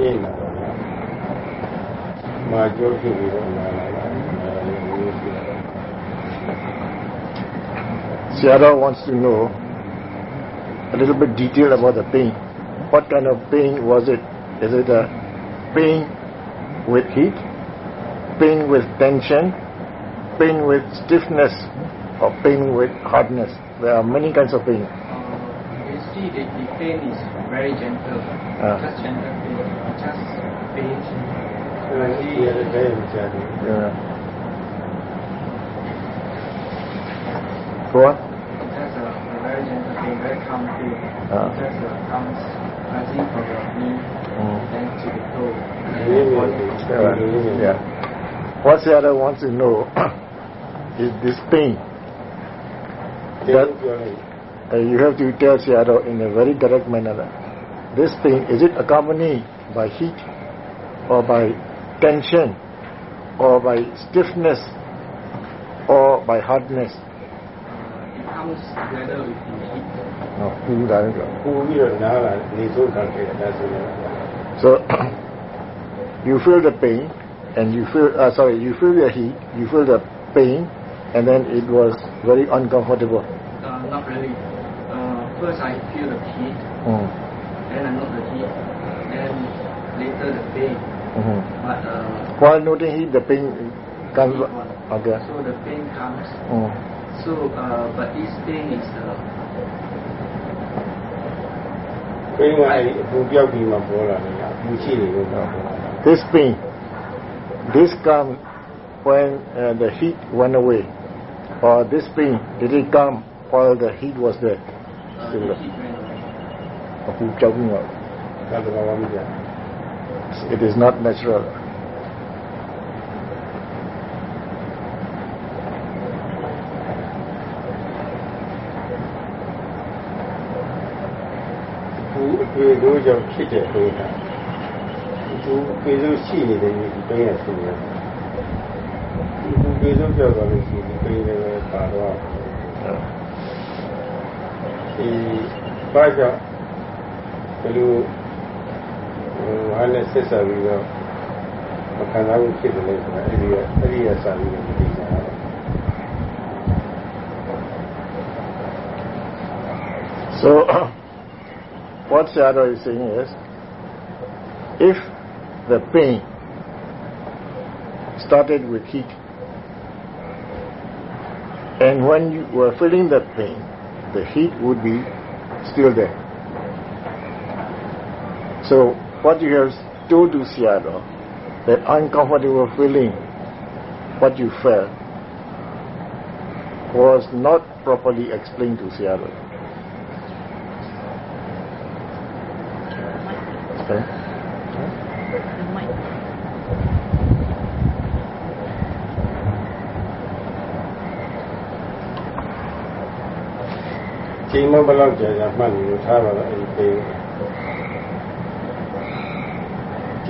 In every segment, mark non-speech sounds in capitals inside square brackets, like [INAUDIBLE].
ကျင်းလာတော့လားမာကြောဖြစ်ပြီးတော့လာလာလာလာ Sayadaw wants to know a little bit detail about the pain. What kind of pain was it? Is it a pain with heat, pain with tension, pain with stiffness, or pain with hardness? There are many kinds of pain. Uh, you see, the, the pain is very gentle, uh. just gentle pain just painting yeah. What? That's a very gentle thing, very calm thing. Ah. Just a calm rising from your knee mm. then to the toe. Yeah. yeah. What's the other one to know [COUGHS] is this pain. That, uh, you have to tell Sayadaw in a very direct manner. This pain, is it accompanied by heat or by tension or by stiffness or by hardness. No, So [COUGHS] you feel the pain and you feel, uh, sorry, you feel the heat, you feel the pain and then it was very uncomfortable. Uh, not really. Uh, first I feel the heat, mm. then I know the heat then later the pain. Mhm. But uh, While noting heat, the pain comes. heat one. Okay. So the pain comes. Mm. So, uh, but this pain is uh, ပိန်းကအဲဒီအပူပြောက်ပြီးမှပေါ်လာတယ်အပူရှိနေလို့တော့ This pain, this comes when uh, the heat went away, or this pain did it come while the heat was there? uh, Still the there. heat went away. အခုကြောက်နေတော့ သာသနာ့ဝမ်းကြီး It is not natural. Thank you. ဘာကြောင့်ဘယ်လို So, [COUGHS] what Sayadaw is saying is, if the pain started with heat, and when you were feeling the pain, the heat would be still there. So what you have told to Sayadaw, that uncomfortable feeling, what you felt, was not properly explained to Sayadaw. Okay.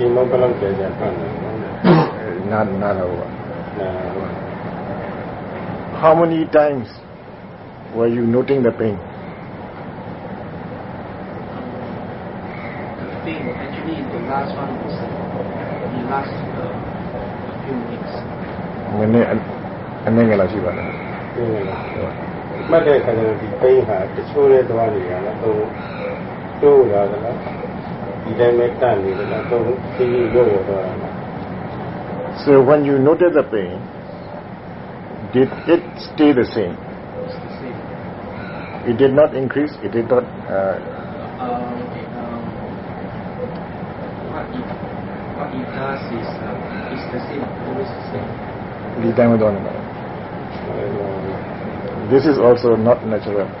ကြာမှတ်နေလို့ထားပါတော့အဲ့ဒီပိန်းချိန်မဘယ်လောက်ကြာကြာမှတ်နေလို့ not not over. နာ How many times were you noting the pain? The pain actually the last one was uh, the last uh, a few weeks. နည်းနည်းအနည်းငယ်လောက်ရှိပါလား ပြင်းနေတာမှတ်တဲ့အခါကျတော့ဒီပိန်းဟာတချို့တဲ့သွားနေရလားတော့တိုးလာသလားဒီတိုင်းပဲတန့်နေသလား so. So when you noted the pain, did it stay the same? It did not increase. It did not. Uh, um, um, what, it, what it does is uh, it's the same, always the same. This is also not natural.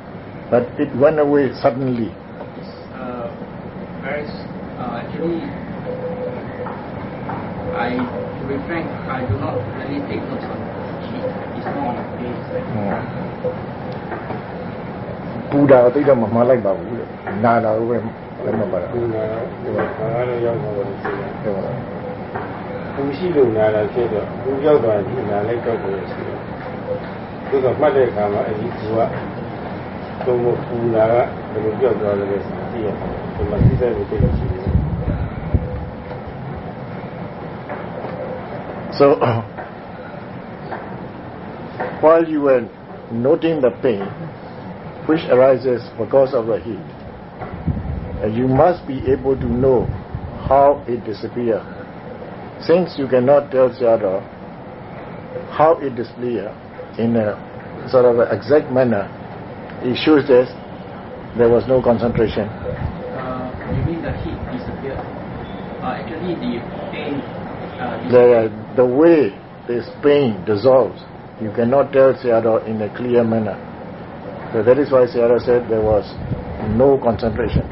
but it went away suddenly. It's uh, very, uh, actually, I, to be frank, I do not really take notes on heat. It's more on the face. Like, ပူတာအသိတော့မမှန်လိုက်ပါဘူးတဲ့နာတာကိုပဲလည်းမပါတာ ဒီနာဒီမှာဘာလို့ရောက်မှာလဲဆိုတော့ ဟုတ်ပါလား ဘူးရှိလို့နာတာဖြစ်တော့ဘူးရောက်သွားဒီနာလည်းကြောက်လို့ရှိတယ်သူကမှတ်တဲ့အခါမှာအဲဒီကူက so, while you were noting the pain which arises because of the heat, you must be able to know how it disappears. Since you cannot tell Sayadaw how it disappears in a sort of exact manner, issue is this, there was no concentration. Uh, you mean the heat disappeared? Uh, actually, the pain. Uh, the, uh, the way this pain dissolves, you cannot tell Sayadaw in a clear manner. So that is why Sayadaw said there was no concentration.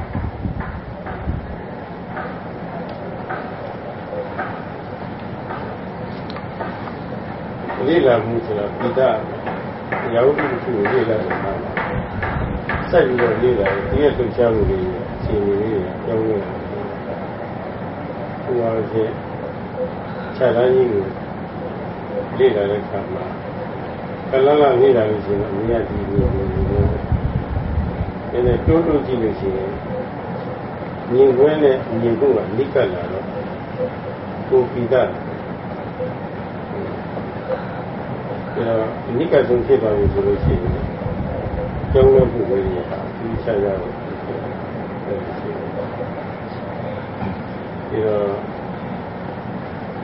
ဆက်ပြီးတော့လေ့လာတယ်ဒီရဲ့လှုပ်ရှားမှုတွေအချိန်တွေလေးပြောင်းလဲတယ်ဟိုပါဖြစ်ခြားတိုင်းကြီးကိုလေ့လာတဲ့အခါမှာကလလလေ့လာလို့ရှိရင်အမြတ်ကြီးလို့ပြောနေတယ်။ဒါနဲ့တိုးတိုးကြည့်လို့ရှိရင်မြင်ခွင့်နဲ့မြင်ဖို့ကနိကလာတော့ကိုပိဋကအဲတော့အနိကဆုံးဖြစ်သွားပြီဆိုလို့ရှိရင် 跟乐府为一样，就是现在我们在一起。这个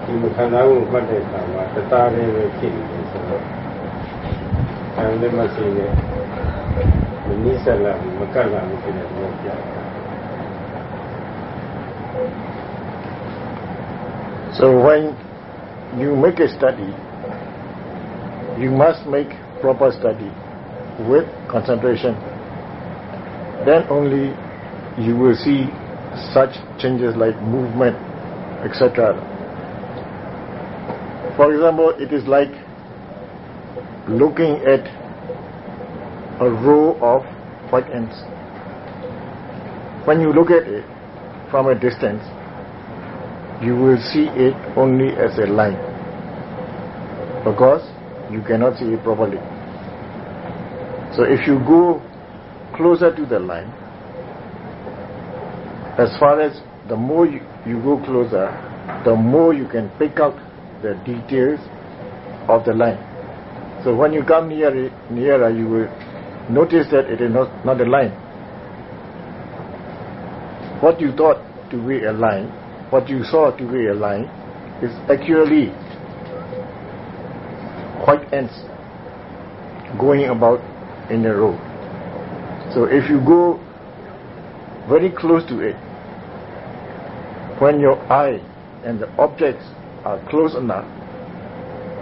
你们看南无观这场嘛，这大这个地里的时候，还有那么些呢，你说了，你们干啥？你给人家讲。So when you make a study, you must make proper study with concentration. Then only you will see such changes like movement, etc. For example, it is like looking at a row of white ants. When you look at it from a distance, you will see it only as a line because you cannot see it properly. So if you go closer to the line, as far as the more you, you go closer, the more you can pick out the details of the line. So when you come near nearer, you will notice that it is not, not a line. What you thought to be a line what you saw to be a line is actually quite ants going about in a row. So if you go very close to it, when your eye and the objects are close enough,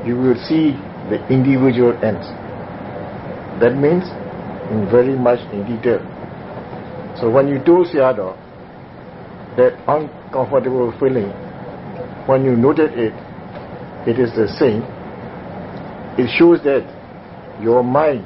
you will see the individual ends. That means in very much in detail. So when you do Sayadaw, that uncomfortable feeling, when you noted it, it is the same. It shows that your mind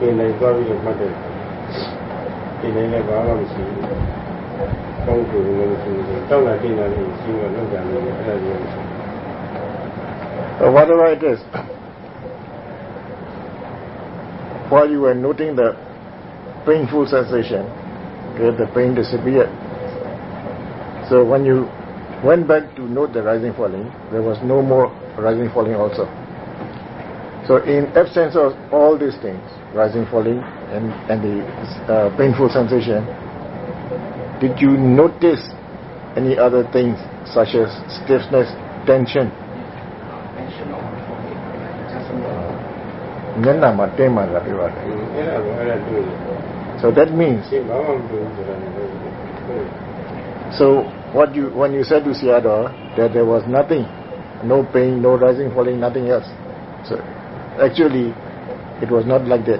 ပြင်နေသွားပြီးတော့မှတ်တယ်ပြင်နေလည်းဘာမှမရှိဘူးကောင်းတယ်လို့မရှိဘူးတောက်လာတင်လာလို့ရှိတော့လောက်ကြတယ်အဲ့ဒါကြီးမရှိ So whatever it is, while you were noting the painful sensation, okay, the pain disappeared. So when you went back to note the rising falling, there was no more rising falling also. So in absence of all these things, rising, falling, and, and the uh, painful sensation, did you notice any other things such as stiffness, tension? So that means. So what you when you said to Sayadaw that there was nothing, no pain, no rising, falling, nothing else. So Actually, it was not like that.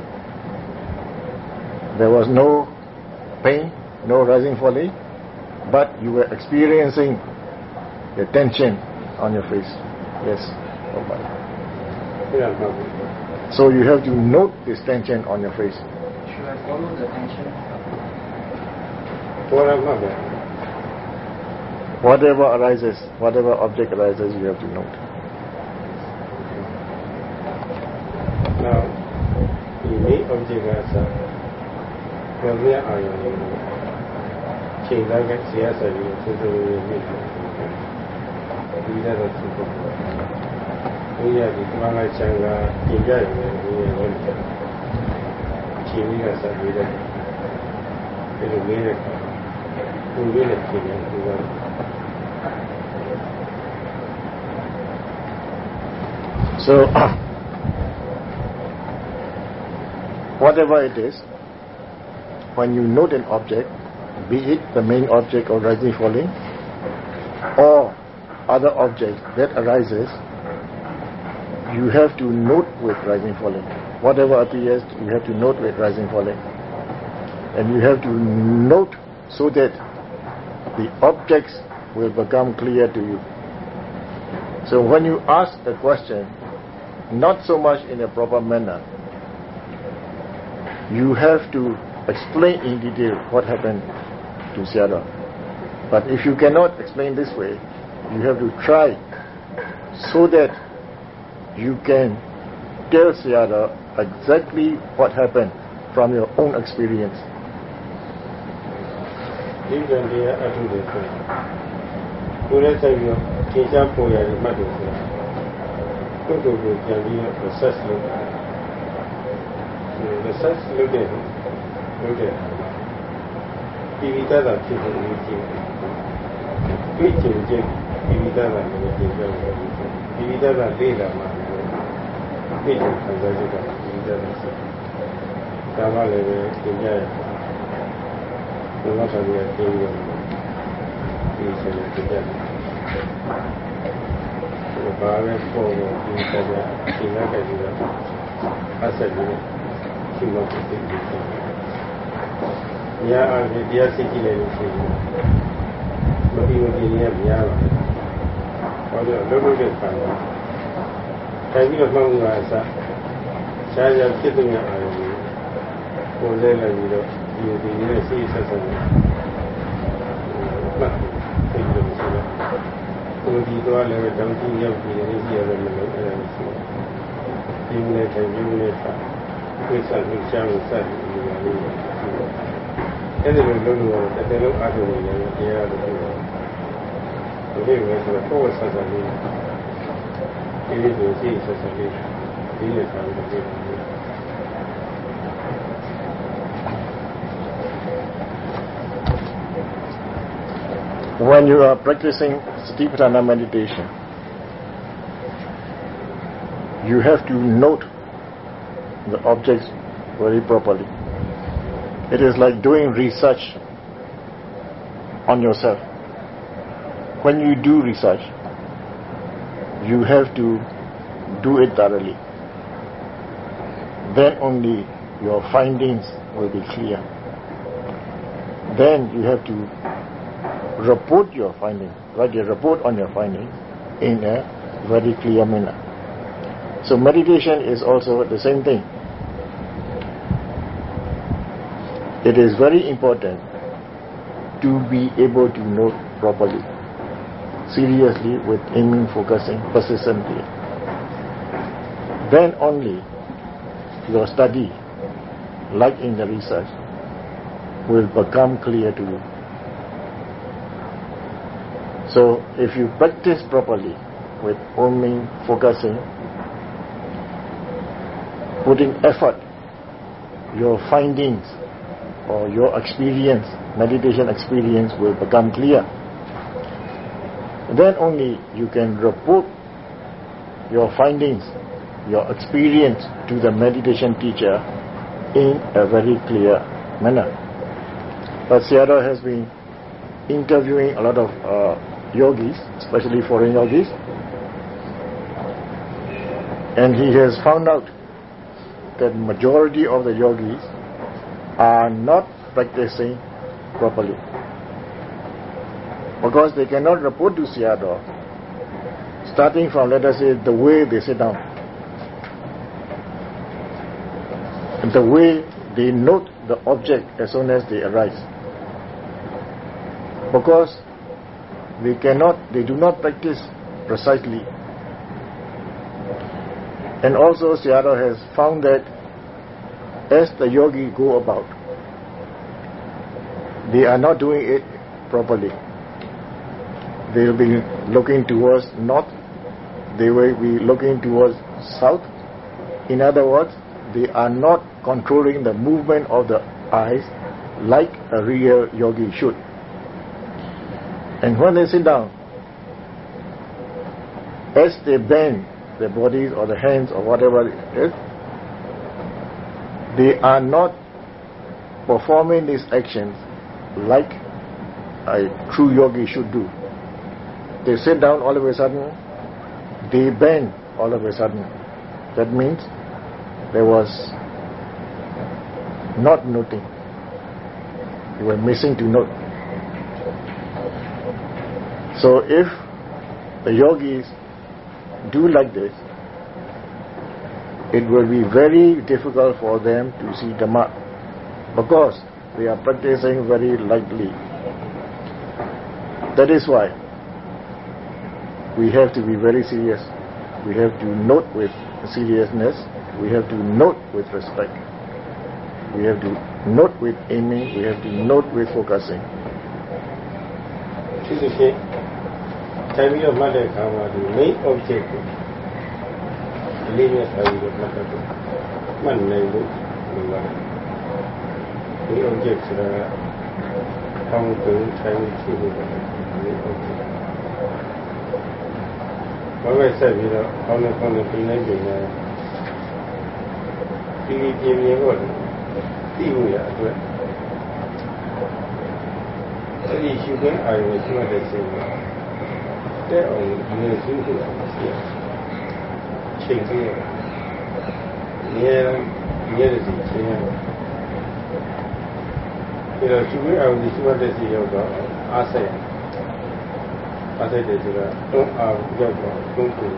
There was no pain, no rising folly, but you were experiencing the tension on your face. Yes. Oh, so you have to note this tension on your face. Should I follow the tension? Whatever arises, whatever object arises, you have to note. နေ့ object ကဆက်ပြောပြအာရုံလေးချိန်သားကဆရာဆက်ပြီးသူတို့ရဲ့မြစ်ဒီတော့သူတို့ဘုရားဒီကမလာချံကပြင်ကြရတယ်ဘုရားဟောတယ်ချိန်ကြီးကဆက်ပြီးတော့ဒီလိုလေးတဲ့သူလေးနဲ့ချိန်တယ်သူက So, whatever it is, when you note an object, be it the main object or rising falling, or other object that arises, you have to note with rising falling. Whatever appears, you have to note with rising falling. And you have to note so that the objects will become clear to you. So when you ask a question, not so much in a proper manner, you have to explain in detail what happened to Sayadaw. But if you cannot explain this way, you have to try so that you can tell Sayadaw exactly what happened from your own experience. research လုပ်တဲ့လုပ်တဲ့ TV တက်တာဖြစ်တယ်လို့ပြောတယ်တွေ့ကြုံချင်း TV တက်တာလည်းပြောတယ် TV တက်တာလေ့လာမှတွေ့ကြုံခံစားချက်က TV တက်တာဆိုဒါမှလည်းပဲသင်ရရဘယ်မှာပါလဲသင်ရဒီစနေကြည့်တယ်ဘာပဲပေါ်လို့ဒီကကြအချိန်ကကြည့်တော့အဆက်ကြီး ရှိလို့ဖြစ်နေတယ်။ညာအားဖြင့်တရားစိတ်ကြည့်လိုက်လို့ရှိရင်မပြီးမပြီးရများပါ။ဟောတော့လုံးလုံးတဲ့ခံတာ။တိုင်းပြီးတော့မှောင်ငါအစားရှားရှားဖြစ်တဲ့အာရုံကိုပေါ်လဲလိုက်ပြီးတော့ဒီဒီနဲ့စိတ်ဆက်ဆက်နေ။မှတ်ပြီးတော့ဆိုတော့ကိုဒီတော့လည်းတောင်းကြည့်ရောက်ပြီးနေစီရတယ်မလို့အဲ့ဒါရှိတယ်။ဒီနေ့တိုင်းဒီနေ့ဆ က်ဝိသတ်ဝိချာကိုစက်ပြီးနေရတယ်။အဲ့ဒီလိုလုပ်လို့တကယ်လို့အားထုတ်နေတယ်တရားလို့ပြောတယ်။ဒီလိုပဲဆိုတော့ကိုယ်ဆက်ဆက်လေးဒီလိုကိုစိတ်ဆက်ဆက်လေးဒီလိုဆောင်လို့ပြောတယ်။ When you are practicing Satipatthana meditation, you have to note the objects very properly. It is like doing research on yourself. When you do research, you have to do it thoroughly. Then only your findings will be clear. Then you have to report your findings, write a report on your findings in a very clear manner. So meditation is also the same thing. It is very important to be able to know properly, seriously with aiming, focusing, persistently. Then only your study, like in the research, will become clear to you. So if you practice properly with aiming, focusing, putting effort, your findings or your experience, meditation experience will become clear. Then only you can report your findings, your experience to the meditation teacher in a very clear manner. But Sayadaw has been interviewing a lot of uh, yogis, especially foreign yogis, and he has found out that majority of the yogis are not practicing properly. Because they cannot report to Sayadaw, starting from, let us say, the way they sit down, and the way they note the object as soon as they arise. Because they cannot, they do not practice precisely and also Sayadaw has found that as the yogi go about, they are not doing it properly. They will be looking towards north, they will be looking towards south. In other words, they are not controlling the movement of the eyes like a real yogi should. And when they sit down, as they bend their bodies or the hands or whatever it is, they are not performing these actions like a true yogi should do. They sit down all of a sudden, they bend all of a sudden. That means there was not noting. You were missing to note. So if the yogis do like this, it will be very difficult for them to see Dhamma because they are practicing very lightly. That is why we have to be very serious. We have to note with seriousness. We have to note with respect. We have to note with aiming. We have to note with focusing. ထိုင်ပြီးတော့မှတ်တဲ့အခါမှာဒီ main object ကိုအလေးနဲ့ဆိုင်ပြီးတော့မှတ်တတ်တယ်မှတ်နိုင်လို့ဒီကဒီ object ဆိုတာကောင်းကုန်းထိုင်ရှိဖို့ပဲဒီ object ဘာပဲဆက်ပြီးတော့ကောင်းတဲ့ကောင်းတဲ့ပြင်လိုက်ပြင်လိုက်ဒီပြင်ပြင်ကိုသိဖို့ရအတွက်အဲ့ဒီရှုခွင့်အာရုံရှိမှတဲ့ချိန်မှာ တဲ့အောင်ဒီလိုရှိဖို့ရှိရချိန်ကြီးရနေနေရစီချင်းရဒီတော့ရှုခွင့်အာရုံရှိမှတဲ့စီရောက်တော့အားဆက်အားဆက်တယ်ဆိုတာတွန်းအားရောက်တော့တွန်းကိုတ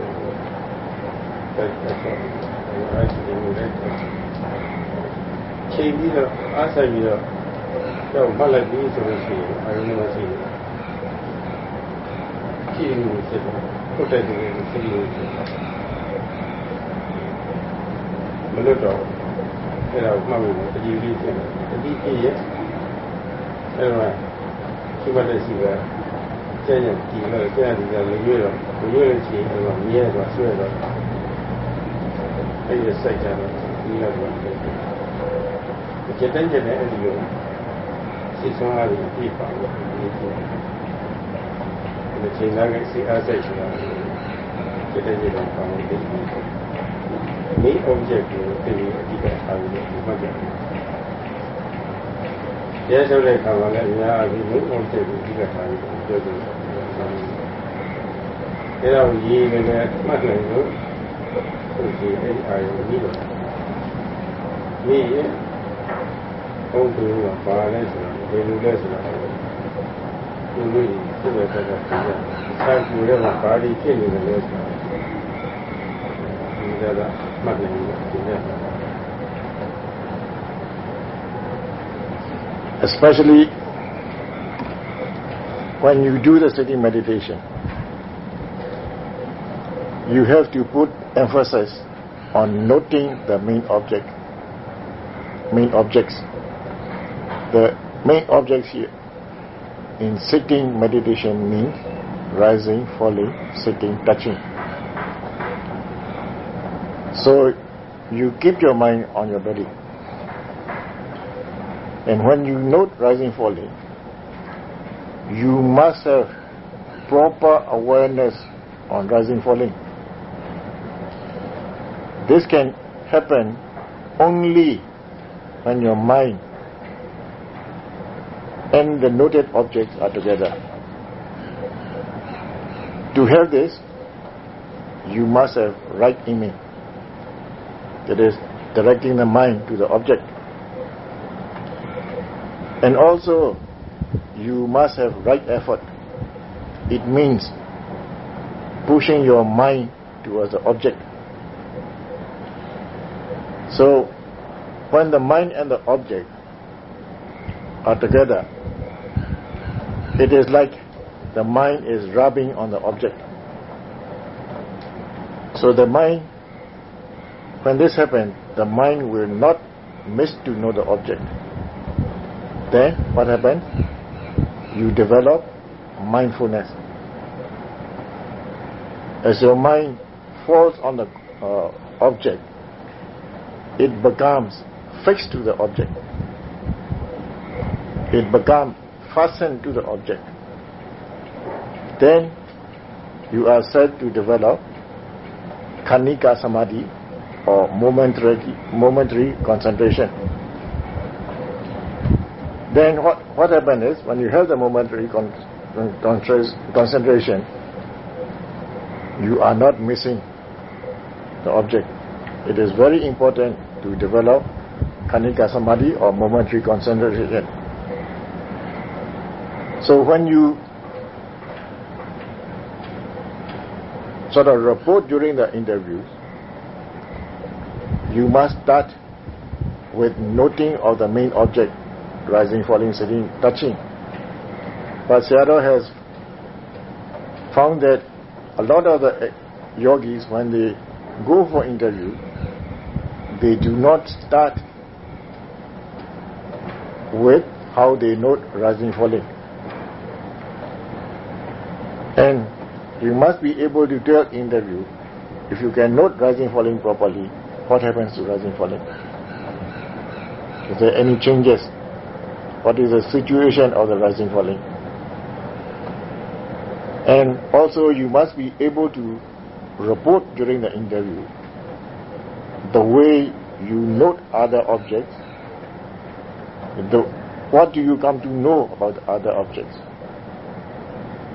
က်တက်တော့အဲ့ဒီလိုလည်းချိန်ပြီးတော့အားဆက်ပြီးတော့တော့မှတ်လိုက်ပြီးဆိုလို့ရှိရင်အာရုံနဲ့ရှိတယ် ကြည့်နေစစ်တယ်ဟုတ်တယ်ဒီလိုစစ်လို့မလို့တော့အဲ့ဒါမှတ်လို့တတိလေးဖြစ်တယ်တတိပြည့်ရဲ့အဲ့တော့ရှိမှတဲ့ရှိကကျန်ရင်ဒီလိုကျန်ဒီကလည်းရွေးတော့ရွေးလို့ရှိရင်အဲ့တော့မြဲတော့ဆွဲတော့အဲ့ဒီစိုက်ကြတော့ဒီလိုတော့ကျတဲ့ကျတဲ့အဲ့ဒီလိုစိတ်ဆုံးအားဖြင့်ပြပါလို့ဒီလို ဒီချိန်သားကစိတ်အားစိတ်ဆိုတာကျတဲ့ကျတဲ့ကောင်းတဲ့ဒီ object ကိုသိပြီးအဓိကထားပြီးဒီမှတ်ကြတယ်။ရဲဆိုတဲ့ခါမှာလည်းအများကြီး main object ကိုအဓိကထားပြီးပြောကြတယ်။အဲတော့ရေးနေတယ်မှတ်နိုင်လို့သူဒီအဲ့အာရုံကြီးတော့ဒီရဲ့ဘုံသူကပါလဲဆိုတော့ဘယ်လိုလဲဆိုတော့ဒီလို Especially when you do the sitting meditation, you have to put emphasis on noting the main object, main objects. The main objects here in sitting meditation means rising, falling, sitting, touching. So you keep your mind on your belly. And when you note rising falling, you must have proper awareness on rising falling. This can happen only when your mind and the noted objects are together. To have this, you must have right aiming. That is, directing the mind to the object. And also, you must have right effort. It means pushing your mind towards the object. So, when the mind and the object are together, it is like the mind is rubbing on the object. So the mind, when this happens, the mind will not miss to know the object. Then what happens? You develop mindfulness. As your mind falls on the uh, object, it becomes fixed to the object. It becomes fastened to the object. Then you are said to develop Khanika Samadhi or momentary, momentary concentration. Then what, what happens is when you have the momentary con, con, concentration, you are not missing the object. It is very important to develop Khanika Samadhi or momentary concentration. So when you sort of report during the interviews, you must start with noting of the main object, rising, falling, sitting, touching. But Sayadaw has found that a lot of the eh, yogis, when they go for interview, they do not start with how they note rising, falling. And you must be able to tell in the interview if you can note rising falling properly, what happens to rising falling? Is there any changes? What is the situation of the rising falling? And also you must be able to report during the interview the way you note other objects. The, what do you come to know about other objects?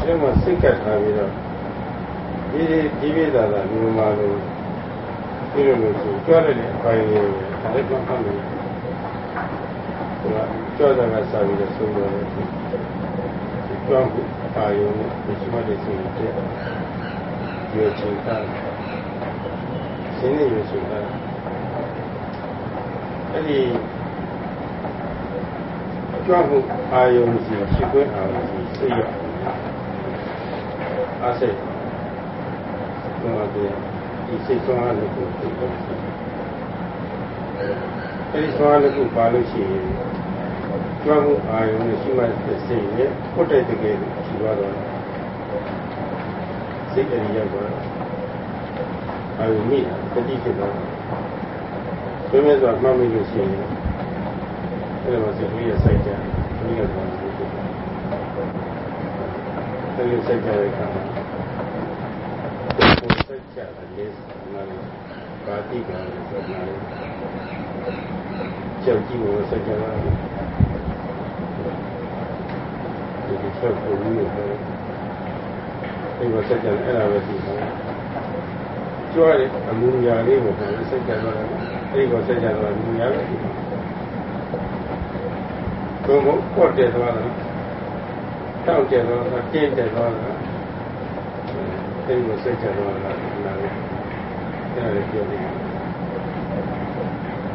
ထဲမှာစိတ်ကပ်ထားပြီးတော့ဒီဒီပြည့်သာသာမျိုးမာလို့ပြီးလို့လို့ဆိုကြွရတဲ့အပိုင်းလေးပဲအဲ့ဒါမှတ်လို့ဟိုကကြွတာကစားပြီးတော့ဆုံးတော့တယ်ကြွမှုအာယုံနဲ့ဒီမှတ်တဲ့စိတ်တဲ့ရွေးချယ်တာစင်းနေရွေးချယ်တာအဲ့ဒီ ကြွမှုအာယုံစီရှိခွင့်အာယုံစီစိတ်ရအားစိတ်ဘုရားပြဒီစိတ်ဆွမ်းအားလည်းကိုသိတယ်အဲဒီဆွမ်းအားလည်းကိုပါလို့ရှိရင်ကြွားမှုအာရုံနဲ့ရှိမှတဲ့စိတ်နဲ့ပုတ်တဲ့တကယ်ရှိသွားတော့စိတ်အရိရောက်တော့အာရုံမိတတိဖြစ်တော့ဘယ်မဲ့ဆိုမှတ်မိလို့ရှိရင် အဲ့ဒါမှစိတ်ကြီးရစိုက်ကြဒီကတော့စိတ်ကြီးတယ်လို့စိုက်ကြတဲ့အခါမှာကိုယ်စိုက်ကြတယ်လေနားပါတိကံဆိုနားကြောက်ကြည့်လို့စိုက်ကြတာဒီလိုချက်ကိုလို့ပြောအဲ့လိုစိုက်ကြတယ်အဲ့ဒါပဲဒီမှာကျွားတဲ့အမှုရာလေးကိုစိုက်ကြတော့အဲ့ဒီကိုစိုက်ကြတော့အမှုရာပဲ ကိုယ်ကိုပွက်တယ်သွားတာတောက်တယ်သွားတာတင်းတယ်သွားတာသိလို့စိတ်ကြသွားတာနားလေဒါလည်းပြောနေ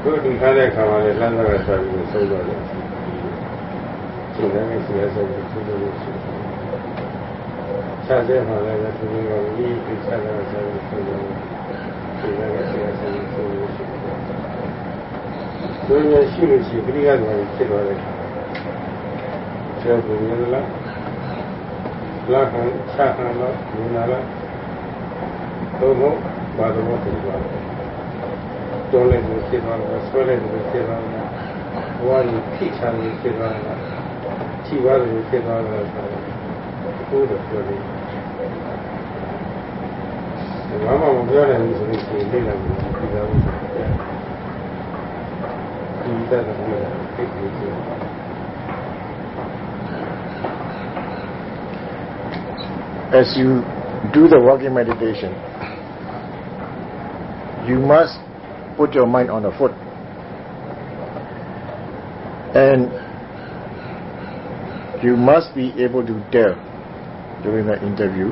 တို့တင်ထားတဲ့ခါမှာလည်းလမ်းစားကစားပြီးဆုံးသွားတယ်ဒီလည်းဆရာဆရာသူတို့ရှိတယ်။ဆက်တဲ့မှာလည်းသူတို့ကဒီကိစ္စကဆက်ပြီးဆုံးသွားတယ်။ဒီလည်းဆရာဆရာသူတို့ရှိတယ်။တို့ရရှိလို့ရှိရင်ပြိကံတွေဖြစ်သွားတယ် ကျေဘုရားလားလာခံချခံတော့ဒီနာလားတော့ဘာလို့ဖြစ်သွားလဲ။တော်လည်းဖြစ်သွားတယ်ဆွဲလည်းဖြစ်သွားတယ်။ဘဝကြီးဖိချာလည်းဖြစ်သွားတယ်။ချိပါလည်းဖြစ်သွားတယ်ဆိုတော့ကိုယ်တော့ပြောတယ်။ဘာမှမပြောနိုင်ဘူးဆိုလို့ရှိရင်သိတယ်ပြီးသားဘူးဒီတက်တယ်သိတယ် as you do the walking meditation, you must put your mind on the foot. And you must be able to tell during the interview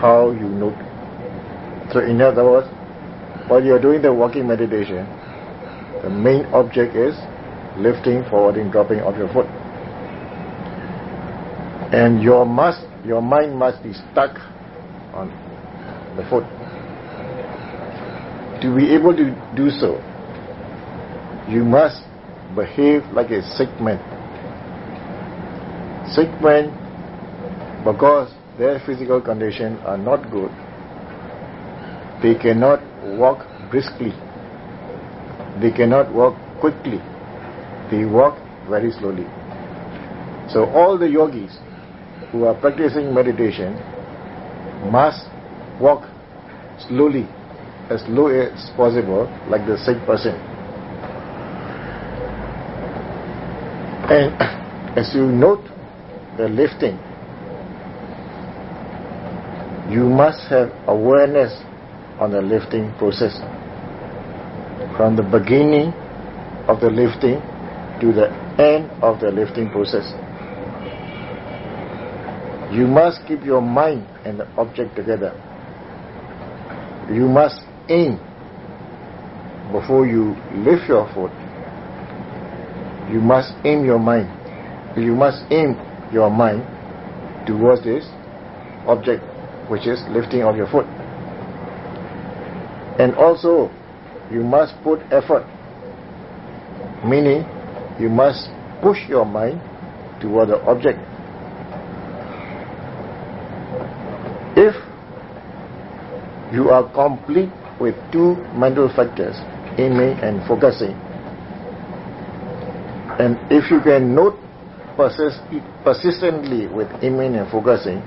how you note. So in other words, while you're doing the walking meditation, the main object is lifting, forwarding, dropping of your foot. And your must your mind must be stuck on the foot. To be able to do so, you must behave like a sick man. Sick men, because their physical condition are not good, they cannot walk briskly. They cannot walk quickly. They walk very slowly. So all the yogis who are practicing meditation must walk slowly, as slow as possible, like the sick person. And [COUGHS] as you note the lifting, you must have awareness on the lifting process. From the beginning of the lifting to the end of the lifting process. You must keep your mind and the object together. You must aim before you lift your foot. You must aim your mind. You must aim your mind towards this object, which is lifting of your foot. And also, you must put effort, meaning you must push your mind toward the object. If you are complete with two mental factors, aiming and focusing, and if you can note persist, persistently with aiming and focusing,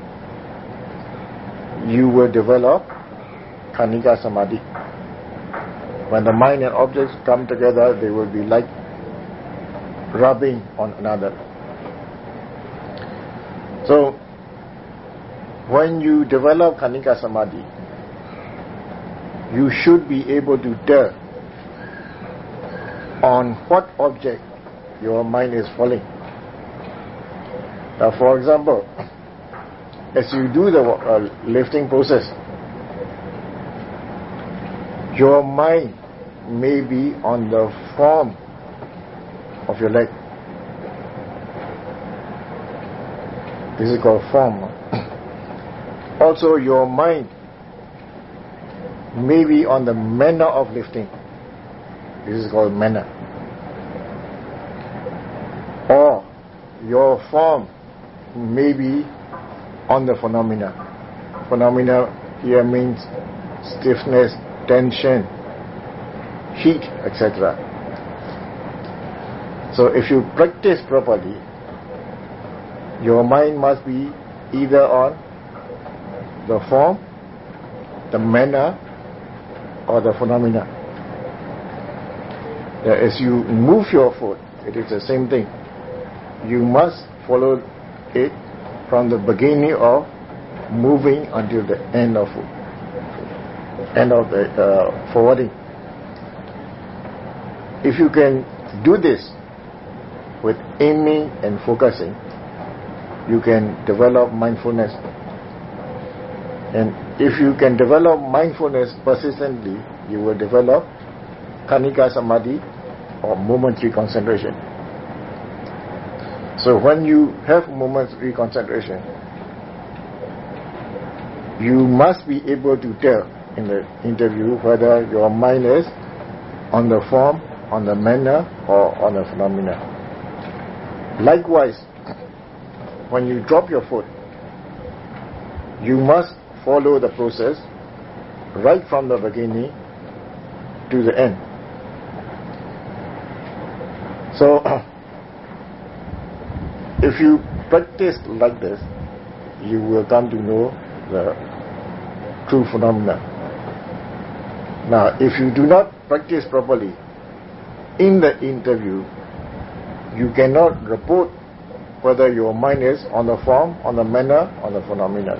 you will develop Khanika Samadhi. When the mind and objects come together, they will be like rubbing on another. So, when you develop Khanika Samadhi, you should be able to tell on what object your mind is falling. Now, for example, as you do the uh, lifting process, your mind may be on the form of your leg. This is called form. [COUGHS] Also, your mind may be on the manner of lifting. This is called manner. Or your form may be on the phenomena. Phenomena here means stiffness, tension, heat, etc. So if you practice properly, your mind must be either on the form, the manner, or the phenomena. As you move your foot, it is the same thing. You must follow it from the beginning of moving until the end of end of the uh, forwarding. If you can do this with aiming and focusing, you can develop mindfulness. And if you can develop mindfulness persistently, you will develop Khanika Samadhi or momentary concentration. So when you have momentary concentration, you must be able to tell in the interview whether your mind is on the form, on the manner, or on the phenomena. Likewise, when you drop your foot, you must follow the process right from the beginning to the end. So, [CLEARS THROAT] if you practice like this, you will come to know the true phenomena. Now, if you do not practice properly in the interview, you cannot report whether your mind is on the form, on the manner, on the phenomena.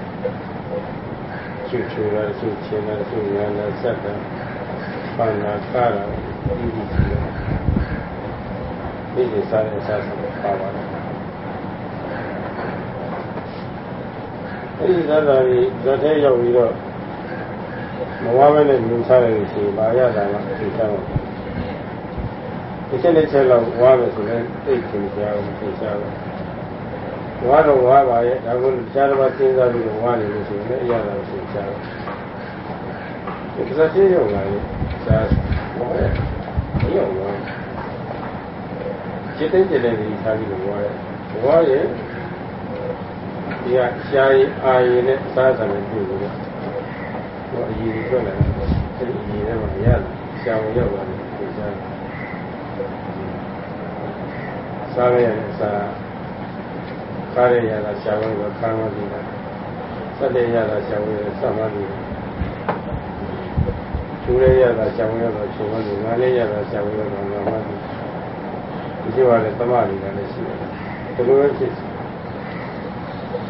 ချူချူလာချူချင်းလာချူညာလာစက်တာပန္နာကာရာဒီဒီရှိတယ်ဒီဒီစားတဲ့အစားစားပါပါတယ်အဲဒီသာသာကြီးဇတ်ထဲရောက်ပြီးတော့မဝါပဲနဲ့မြင်စားရလို့ရှိရင်ဘာရတာမှသိချမ်းပါဒီချက်နဲ့ချက်လောက်ဝါမယ်ဆိုရင်သိချင်ကြအောင်သိချမ်းပါ ဝါတော့ဝါပါရဲ့ဒါကိုတခြားတစ်ပါးစဉ်းစားပြီးဝါနေလို့ဆိုရင်လည်းအရာတော်ဆိုချာတယ်ဒီကစားချင်းရောက်လာရင်ဒါဘောရဲ့မရောက်ဘူးစိတ်သိကျတဲ့ဒီစားပြီးဝါရဲ့ဝါရဲ့ဒီဟာရှားရင်အာရင်နဲ့အစားစားနဲ့ပြုလို့ဟောအရင်ထွက်လာတယ်အဲ့ဒီအရင်ကမရရှားဝင်ရောက်လာတယ်ဒီစားစားရရင်စား ခါရရတာရှားဝင်တော့ခါမှပြီးတာဆက်တဲ့ရတာရှားဝင်ဆက်မှပြီးချူရရတာရှားဝင်တော့ချူမှပြီးငါလေးရတာရှားဝင်တော့ငါမှပြီးဒီလိုပါလေတမလေးလည်းရှိတယ်ဒီလိုပဲဖြစ်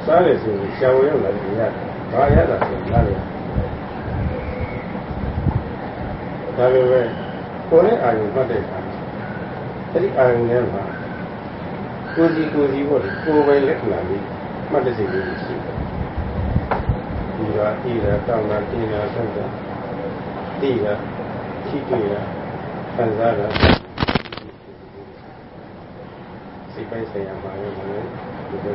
စားရဆိုရင်ရှားဝင်ရောက်လာတယ်ရတယ်ဘာရတာဆိုငါလေးဒါလိုပဲကိုယ်နဲ့အာရုံမှတ်တဲ့အခါအဲ့ဒီအာရုံထဲမှာ ကိုယ်စီကိုယ်စီပေါ့ကိုယ်ပဲလက္ခဏာလေးမှတ်တဲ့စိတ်လေးရှိတယ်ဒီကဤရတောင်းတာတင်းတာဆက်တာတိရရှိတွေ့ရခံစားတာစိတ်ပိုင်းဆိုင်ရာမှာလည်းဒီလိုပဲ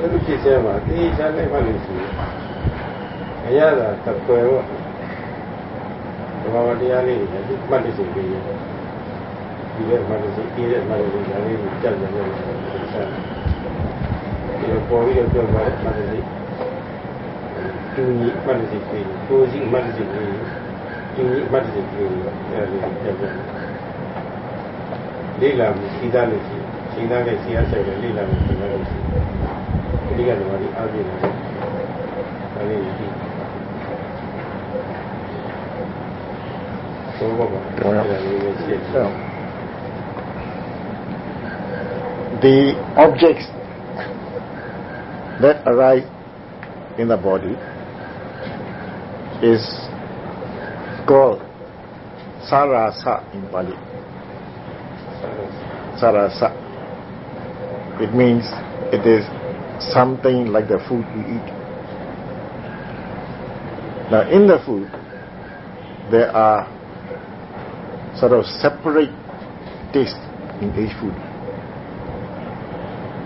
ဒါလိုဖြစ်စေမှာတေးချမ်းလိုက်မှလို့ရှိရင်အရသာတကွယ်ပေါ့ဒီမှာတရားလေးတွေမှတ်တဲ့စိတ်လေး ဒီရဲ့မရစီဒီရဲ့မရစီဒါလေးကိုကြောက်ကြတယ်ဆက်ဒီပေါ်ပြီးတော့ကြောက်ပါတယ်မရစီတူညီမရစီကိုကိုစီမရစီကိုတူညီမရစီကိုအဲ့ဒီကြောက်တယ်လေးလာမှုစီသားလို့ရှိစီသားကစီအားဆိုင်တယ်လေးလာမှုစီသားလို့ရှိအဓိကတော့ဒီအားပြနေတယ်ဒါလေးကြည့်တော့ပါတော့ရပါပြီရှင်းတော့ The objects that arise in the body is called sarasa in Pali. Sarasa. It means it is something like the food we eat. Now in the food, there are sort of separate tastes in each food.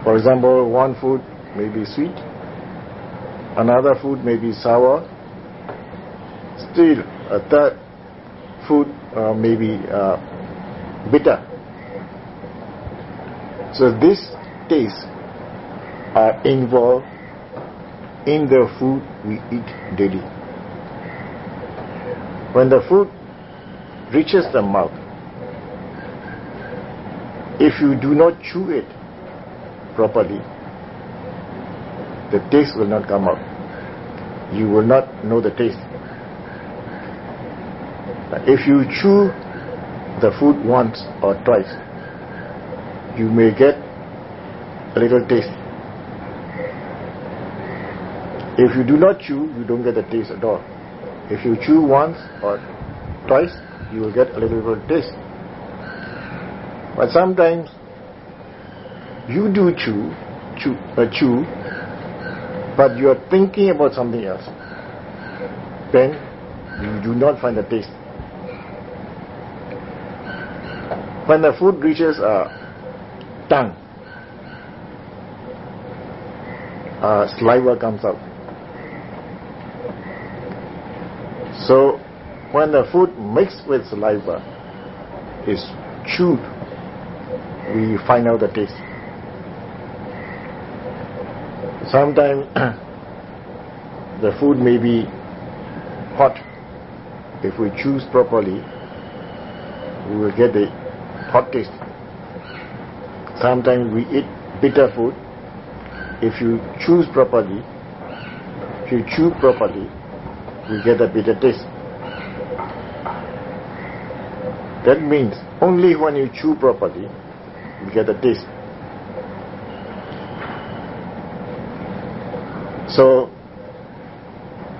For example, one food may be sweet, another food may be sour, still a third food uh, may be uh, bitter. So these tastes are involved in the food we eat daily. When the food reaches the mouth, if you do not chew it properly, the taste will not come out. You will not know the taste. If you chew the food once or twice, you may get a little taste. If you do not chew, you don't get the taste at all. If you chew once or twice, you will get a little bit of taste. But sometimes you do chew, chew, uh, chew, but you are thinking about something else. Then you do not find the taste. When the food reaches a uh, tongue, uh, saliva comes out. So when the food mixed with saliva is chewed, we find out the taste. Sometimes [CLEARS THROAT] the food may be hot. If we choose properly, we will get the hot taste. Sometimes we eat bitter food. If you choose properly, if you chew properly, we get a bitter taste. That means only when you chew properly, you get a taste. So,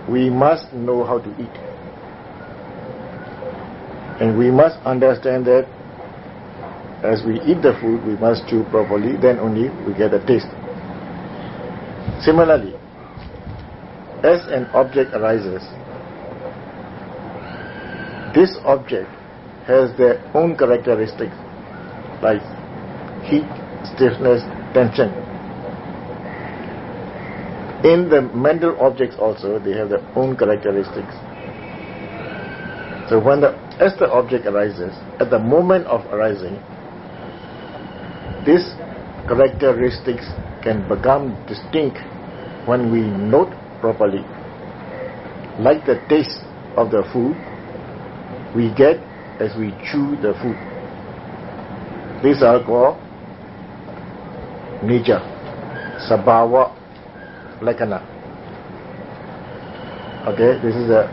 we must know how to eat. And we must understand that as we eat the food, we must chew properly, then only we get a taste. Similarly, as an object arises, this object has their own characteristics like heat, stiffness, tension. In the mental objects also, they have their own characteristics. So when the, as the object arises, at the moment of arising, these characteristics can become distinct when we note properly. Like the taste of the food, we get as we chew the food. These are called nature, sabhava, lakkhana. Okay, this is a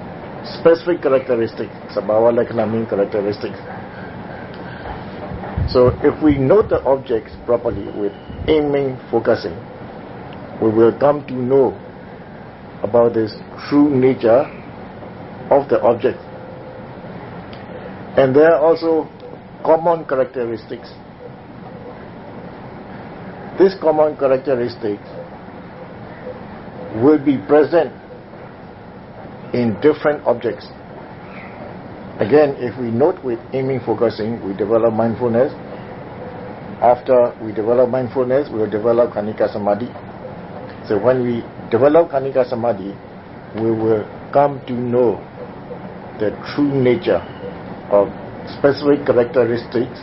specific characteristic. Sabhava, lakkhana mean characteristics. So if we note the objects properly with aiming, focusing, we will come to know about this true nature of the object. And there are also common characteristics. These common characteristics will be present in different objects. Again, if we note with aiming focusing, we develop mindfulness. After we develop mindfulness, we will develop Khanika Samadhi. So when we develop Khanika Samadhi, we will come to know the true nature of specific characteristics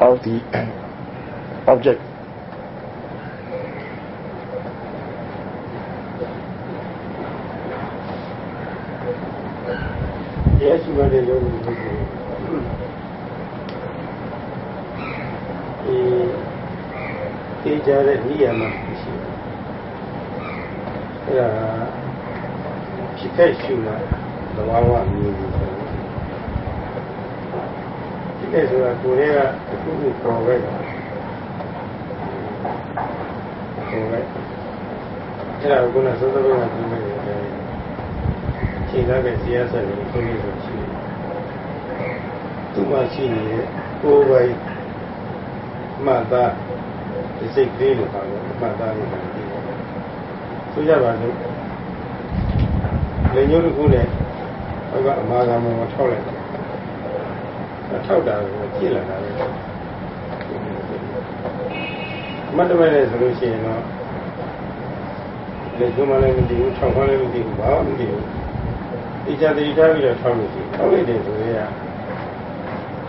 of the [CLEARS THROAT] object. Yes, you are the Eh, သိကြတဲ့နေရာမှာရှိတယ်။အဲဒါဖြစ်ခဲ့ရှုလာသဘာဝမျိုးမျိုးဆိုဖြစ်ခဲ့ဆိုတာကိုယ်ကတစ်ခုခုပေါ်ခဲ့တာပေါ်ခဲ့အဲဒါကလည်းစောစောကပြောနေတယ်ချိန်လာတဲ့ဇီယာဆက်ကိုဆိုလို့ဆိုရှိတယ် သူ့မှာရှိနေတဲ့ကိုယ်ပိုင်မှတ်သားဒီစိတ်ကလေးလို့ပါတော့မှတ်သားလို့ပြောတယ်ဆိုကြပါစို့လေညို့တစ်ခုနဲ့ဟောကအမာကမောထောက်လိုက်တယ်ထောက်တာကိုကြည့်လာတာပဲမတ်တမဲနဲ့ဆိုလို့ရှိရင်တော့လေကျုံမလည်းမသိဘူးထောက်မှလည်းမသိဘူးဘာမှမသိဘူးဒီကြတိထားပြီးတော့ထောက်လို့ရှိထောက်လိုက်တယ်ဆိုရင်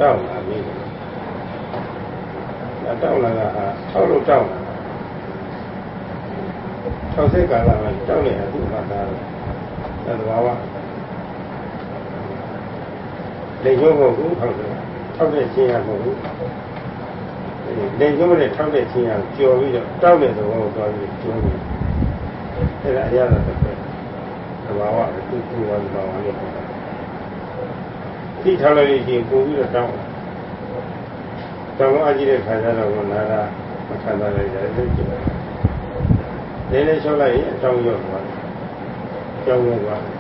တောက်လာပြီတောက်လာတာဟာထောက်လို့တောက်လာထောက်စိတ်ကာလမှာတောက်နေတာသူ့မှာသားတယ်အဲဒါဘာဝလေကျုံမဟုတ်ဘူးထောက်တယ်ထောက်တဲ့ချင်းရမဟုတ်ဘူးလေကျုံနဲ့ထောက်တဲ့ချင်းရကြော်ပြီးတော့တောက်တဲ့သဘောကိုသွားပြီးကျုံးတယ်အဲ့ဒါအရသာတစ်ပဲသဘာဝပဲသူ့သူ့ဝါသဘာဝလို့ပြောတာ သိထားလို့ရှိရင်ပို့ပြီးတော့တောင်းတောင်းအကြည့်တဲ့ခါကျတော့နာတာမခံစားလိုက်တယ်သိကြည့်တယ်လေးလေးလျှောက်လိုက်ရင်အတောင်းရောက်သွားတယ်ကြောင်းရောက်သွားတယ်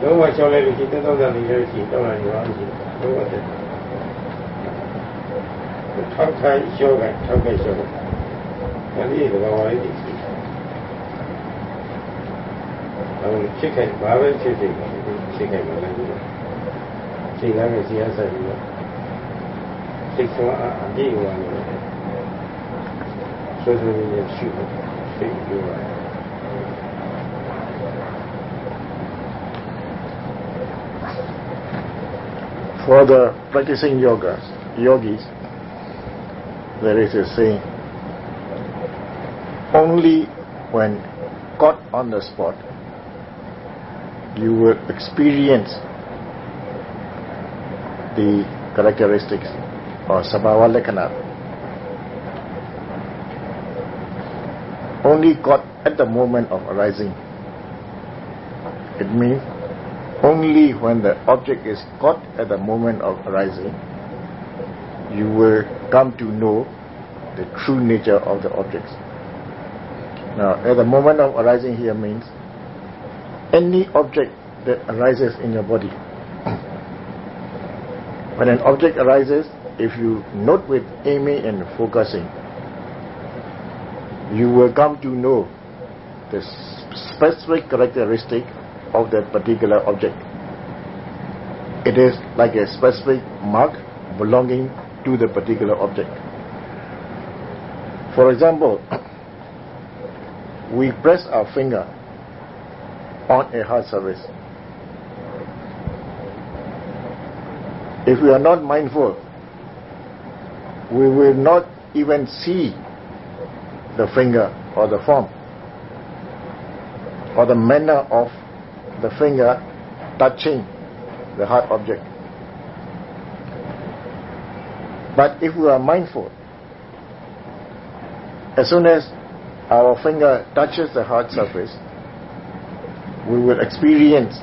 လုံးဝလျှောက်လိုက်လို့ရှိရင်တောင်းတာနေလို့ရှိရင်တောင်းလိုက်ရောရှိလုံးဝတဲ့ထောက်ခိုင်းလျှောက်ခိုင်းထောက်ခိုင်းလျှောက်ခိုင်းဒါလေးကဘာဝလေးရှိတယ်အဲဖြစ်ခိုင်းဘာပဲဖြစ်ဖြစ်ဖြစ်ခိုင်းမှလ For the practicing yogas, yogis, there is a saying, only when caught on the spot you will experience the characteristics or sabhava lakkhana. Only caught at the moment of arising. It means only when the object is caught at the moment of arising, you will come to know the true nature of the objects. Now, at the moment of arising here means any object that arises in your body. When an object arises, if you note with aiming and focusing, you will come to know the specific characteristic of that particular object. It is like a specific mark belonging to the particular object. For example, [COUGHS] we press our finger on a hard surface. If we are not mindful, we will not even see the finger or the form or the manner of the finger touching the hard object. But if we are mindful, as soon as our finger touches the hard surface, we will experience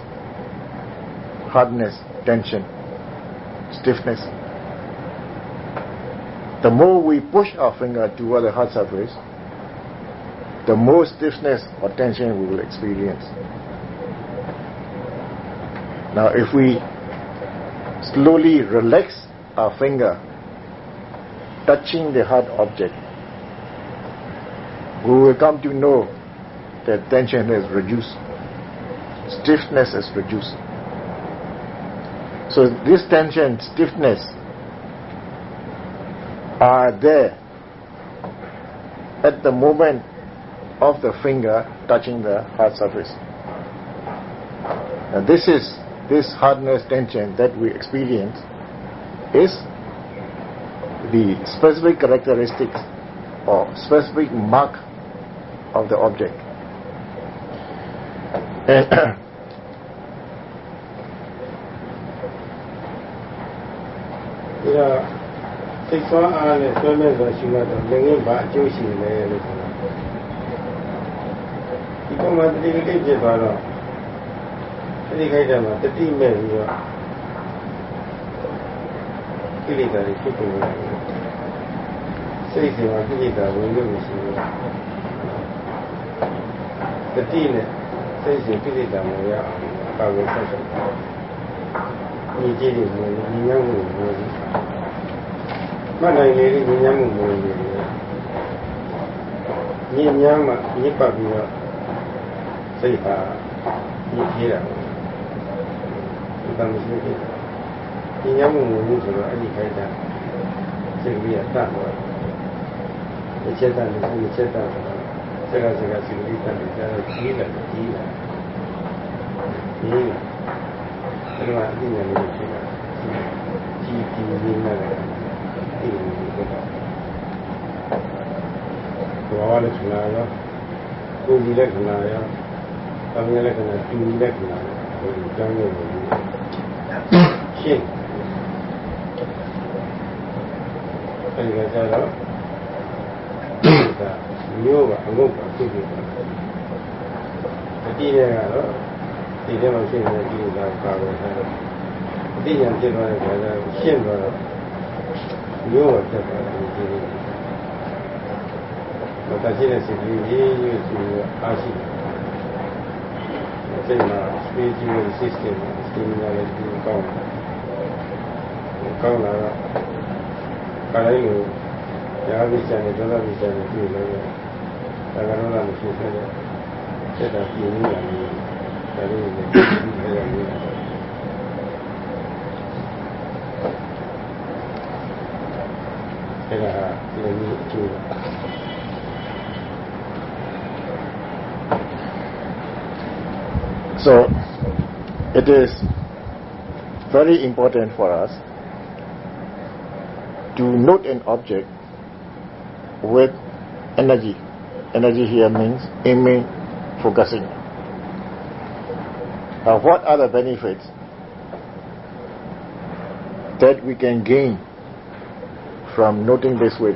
hardness, tension, stiffness. The more we push our finger toward the hard surface, the more stiffness or tension we will experience. Now, if we slowly relax our finger touching the hard object, we will come to know that tension is reduced, stiffness is reduced. So, this tension, stiffness are there at the moment of the finger touching the hard surface. And this is this hardness tension that we experience is the specific characteristics or specific mark of the object. [CLEARS THROAT] And ။ ဒါစိတ်ဆွမ်းအားနဲ့ဆွဲမဲ့ဆိုရှိမှတော့လည်းငင်းပါအကျိုးရှိနေတယ်လို့ဆိုတာ။ဒီပုံမှာတတိကလေးဖြစ်သွားတော့တတိခိုက်တယ်မှာတတိမဲ့ပြီးတော့ကိလေသာတွေဖြစ်ကုန်တယ်။စိတ်စီမှာကိလေသာဝင်လို့မရှိဘူး။တတိနဲ့စိတ်စီကိလေသာမရအောင်ပါဝင်ဆက်ဆက်။ ဒီကြည့်လို့ညီညွတ်မှုမျိုးကြီးမှတ်နိုင်လေဒီညံ့မှုမဝင်ဘူးညဉ့်ညမ်းမှညစ်ပတ်ပြီးတော့စိတ်ဟာညစ်သေးတာဒီကမရှိဘူးဒီညံ့မှုမဝင်ဘူးဆိုတော့အဲ့ဒီခိုက်တာစိတ်ကြီးကတတ်သွားတယ်ချက်တတ်တယ်ဒီချက်တတ်တယ်စကားစကားစိတ်ကြီးတတ်တယ်ကျတော့ကြီးတယ်ကြီးတယ်ကြီးတယ် အဲ့တော့အသိဉာဏ်လေးဖြစ်တာကြီးကြီးရင်းနေတာသိတယ်ဖြစ်တာဘာဝလက္ခဏာရောကိုယ်ကြီးလက္ခဏာရောတောင်းရလက္ခဏာတူလက္ခဏာကိုကြောင်းရုပ်ကိုရှင်းအဲဒီကကြတော့ဒါမျိုးကအငုတ်ကဖြစ်ဖြစ်တာအတိတဲ့ကတော့ ဒီထဲမှာဖြစ်နေတဲ့ဒီလာကာဝယ်ထားတယ်အတိညာဖြစ်သွားတဲ့ခါကျရှင်းသွားတော့မျိုးဝတ်တက်သွားတယ်ဒီလိုမတရှိတဲ့စိတ်ကြီးရေးရွေးပြီးအားရှိတယ်စိတ်မှာ spiritual system stamina လည်းဒီကောင်းတယ်ကောင်းလာတော့ခါတိုင်းလိုရာဝိချာနဲ့ဒေါသဝိချာနဲ့တွေ့လို့ဒါကတော့လည်းမရှိသေးတယ်စိတ်ဓာတ်ပြင်းနေတာ So, it is very important for us to note an object with energy. Energy here means aiming, focusing. Now, what are the benefits that we can gain from noting this way?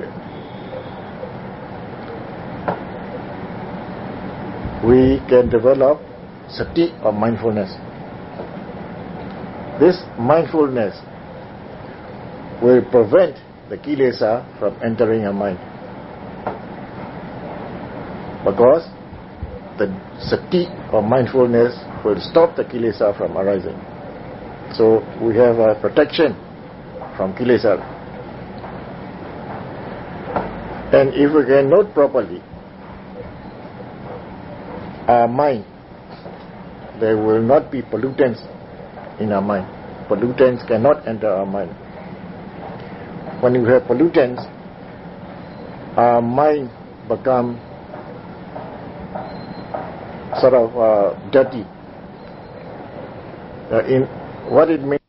We can develop sati or mindfulness. This mindfulness will prevent the kilesa from entering our mind. Because the sati or mindfulness will stop the kilesa from arising. So we have a protection from kilesa. And if we can note properly, our mind there will not be pollutants in our mind. Pollutants cannot enter our mind. When you have pollutants, our mind become sort of uh, dirty. Uh, in what it means.